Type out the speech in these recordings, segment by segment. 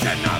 Cannot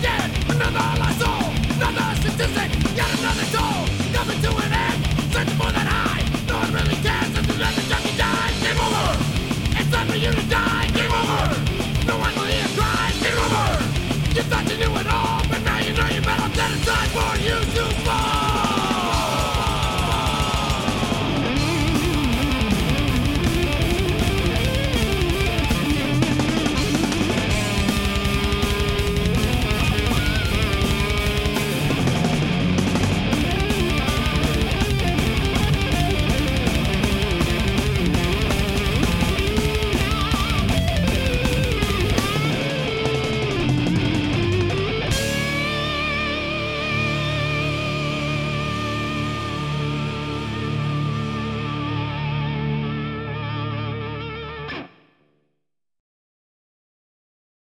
again, another life.